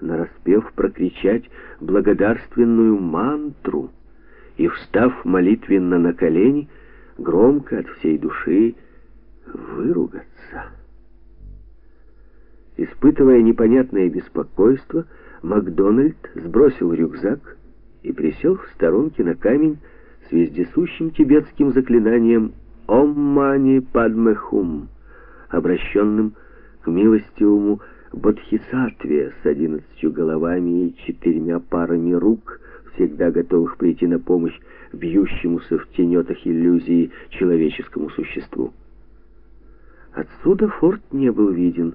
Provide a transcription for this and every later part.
нараспев прокричать благодарственную мантру и, встав молитвенно на колени, громко от всей души выругаться. Испытывая непонятное беспокойство, Макдональд сбросил рюкзак и присел в сторонке на камень с вездесущим тибетским заклинанием «Ом мани падме хум», обращенным к милостивому Бодхисаттве с одиннадцатью головами и четырьмя парами рук, всегда готовых прийти на помощь бьющемуся в тенетах иллюзии человеческому существу. Отсюда форт не был виден,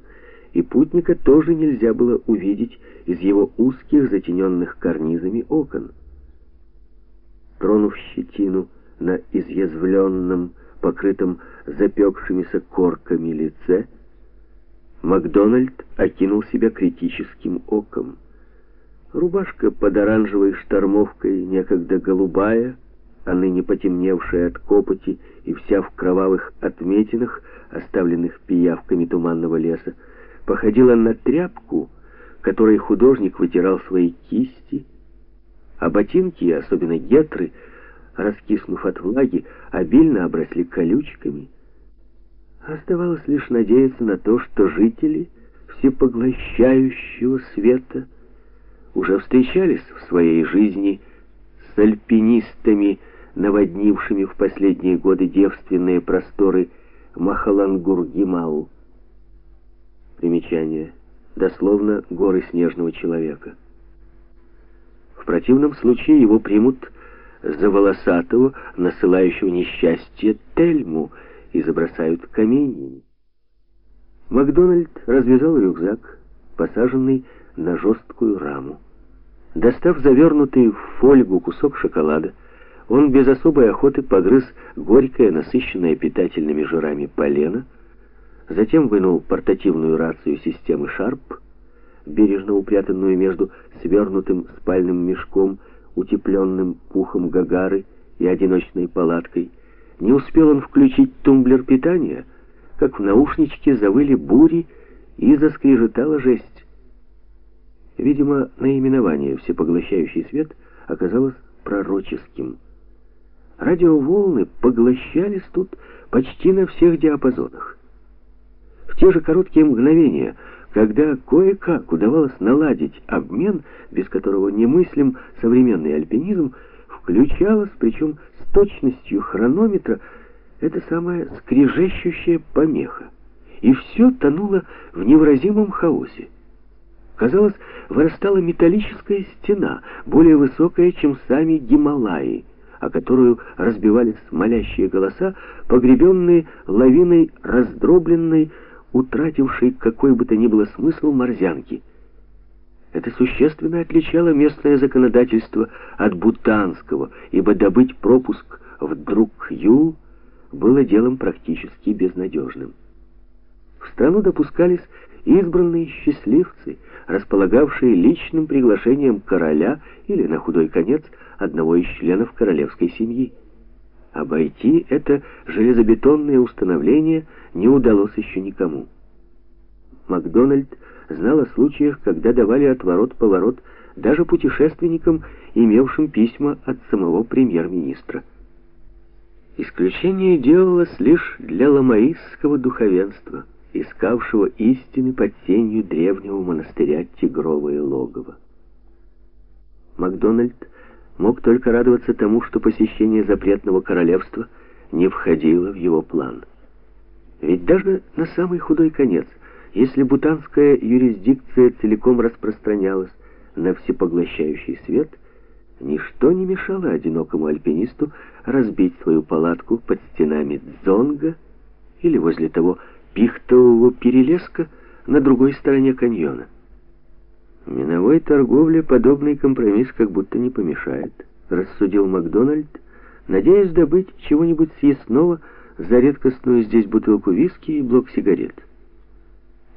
и путника тоже нельзя было увидеть из его узких, затененных карнизами окон. Тронув щетину на изъязвленном, покрытом запекшимися корками лице, Макдональд окинул себя критическим оком. Рубашка под оранжевой штормовкой, некогда голубая, а ныне потемневшая от копоти и вся в кровавых отметинах, оставленных пиявками туманного леса, походила на тряпку, которой художник вытирал свои кисти, а ботинки, особенно гетры, раскиснув от влаги, обильно обросли колючками. Оставалось лишь надеяться на то, что жители всепоглощающего света уже встречались в своей жизни с альпинистами, наводнившими в последние годы девственные просторы Махалангур-Гимал. Примечание. Дословно «горы снежного человека». В противном случае его примут за волосатого, насылающего несчастье Тельму, и забросают каменьями. Макдональд развязал рюкзак, посаженный на жесткую раму. Достав завернутый в фольгу кусок шоколада, он без особой охоты погрыз горькое, насыщенное питательными жирами полено, затем вынул портативную рацию системы «Шарп», бережно упрятанную между свернутым спальным мешком, утепленным пухом гагары и одиночной палаткой. Не успел он включить тумблер питания, как в наушничке завыли бури и заскрежетала жесть. Видимо, наименование «Всепоглощающий свет» оказалось пророческим. Радиоволны поглощались тут почти на всех диапазонах. В те же короткие мгновения – когда кое-как удавалось наладить обмен, без которого немыслим современный альпинизм, включалась, причем с точностью хронометра, эта самая скрежещущая помеха. И все тонуло в невыразимом хаосе. Казалось, вырастала металлическая стена, более высокая, чем сами Гималаи, о которую разбивались молящие голоса, погребенные лавиной раздробленной, утратившей какой бы то ни было смысл морзянки. Это существенно отличало местное законодательство от бутанского, ибо добыть пропуск в Друк-Ю было делом практически безнадежным. В страну допускались избранные счастливцы, располагавшие личным приглашением короля или, на худой конец, одного из членов королевской семьи. Обойти это железобетонное установление не удалось еще никому. Макдональд знал о случаях, когда давали отворот-поворот даже путешественникам, имевшим письма от самого премьер-министра. Исключение делалось лишь для ламаистского духовенства, искавшего истины под сенью древнего монастыря Тигровое логово. Макдональд мог только радоваться тому, что посещение запретного королевства не входило в его план. Ведь даже на самый худой конец, если бутанская юрисдикция целиком распространялась на всепоглощающий свет, ничто не мешало одинокому альпинисту разбить свою палатку под стенами Дзонга или возле того пихтового перелеска на другой стороне каньона. Миновой торговле подобный компромисс как будто не помешает, рассудил Макдональд, надеясь добыть чего-нибудь съестного за редкостную здесь бутылку виски и блок сигарет.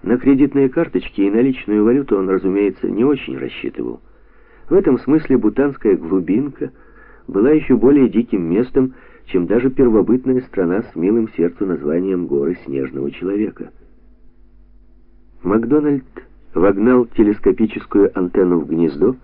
На кредитные карточки и наличную валюту он, разумеется, не очень рассчитывал. В этом смысле бутанская глубинка была еще более диким местом, чем даже первобытная страна с милым сердцу названием горы Снежного Человека. Макдональд вогнал телескопическую антенну в гнездо